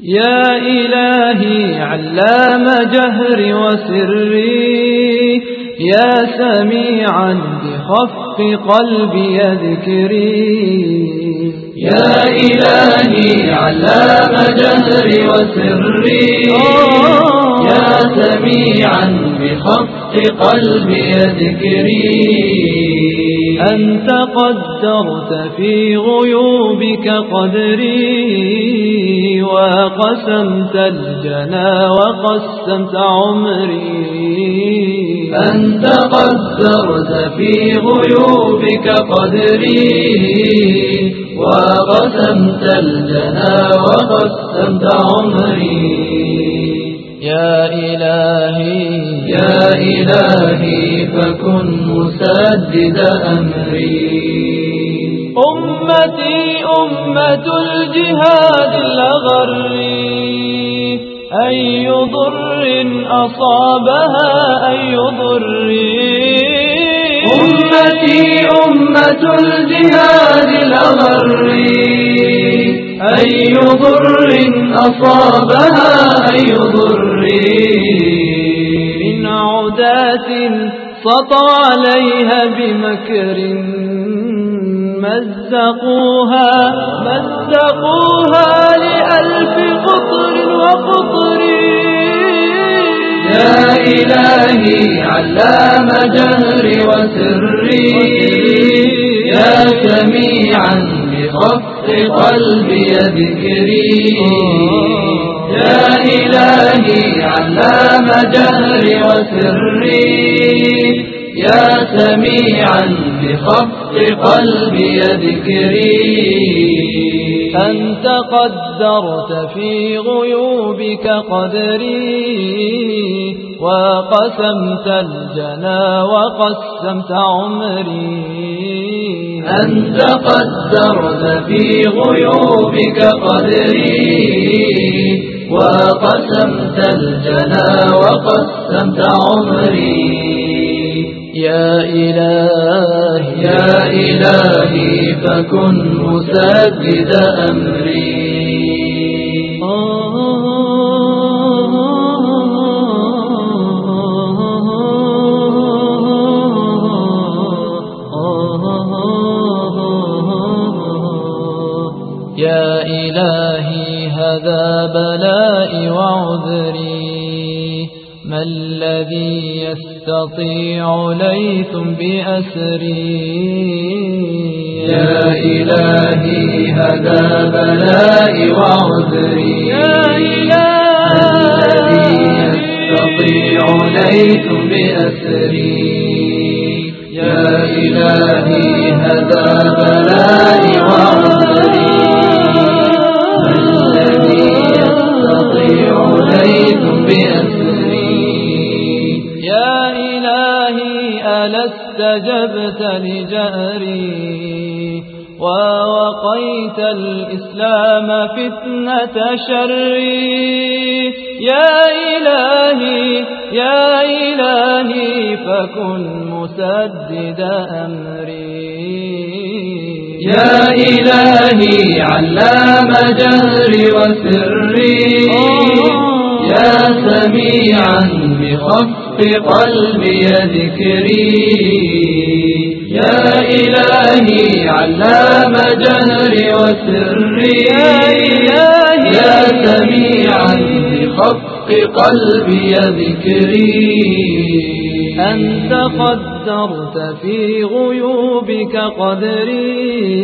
يا إلهي علام جهر وسري يا سميعا بخفق قلبي ذكري يا إلهي علام جهر وسري يا سميعا بخفق قلبي ذكري أنت قدرت في غيوبك قدري وقسمت الجنى وقسمت عمري. أنت قدرت في غيوبك قدري وقسمت الجنى وقسمت عمري. يا إلهي يا إلهي فكن مسدد أمري؟ أمتي أمة الجهاد الأغري أي ضر أصابها أي ضر؟ أمتي أمة الجهاد الأغري أي ضر أصابها أي ضر؟ من عداة سطى عليها بمكر مزقوها مزقوها لألف قطر وقطر. يا إلهي علام جهري وسري يا سميعا بخفض قلبي ذكري. علام جهري وسري يا سميعا بخفض قلبي ذكري أنت قدرت في غيوبك قدري وقسمت الجنى وقسمت عمري. أنت قدرت في غيوبك قدري وقسمت الجنى وقسمت عمري. يا إلهي يا إلهي فكن مسدد أمري. يا إلهي هذا وعذري ما الذي يستطيع ليث بأسري يا إلهي هذا بلائي وعذري يا الذي إلهي يستطيع ليث بأسري يا إلهي هذا بلائي وعذري استجبت لجأري ووقيت الإسلام فتنة شري. يا إلهي يا إلهي فكن مسدد أمري. يا إلهي علام جهري وسري. يا سميعا بخفق قلبي ذكري يا إلهي علام جهري وسري. يا سميعا بخفق قلبي ذكري أنت قدرت في غيوبك قدري.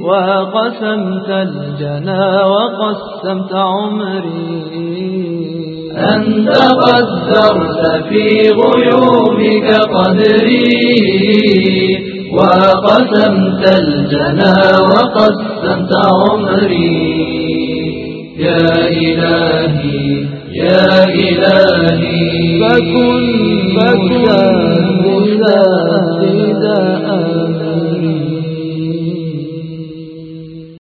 وقسمت الجنى وقسمت عمري. أنت قدرت في غيوبك قدري وقسمت الجنى وقسمت عمري. يا إلهي يا إلهي فكن فكن مسدد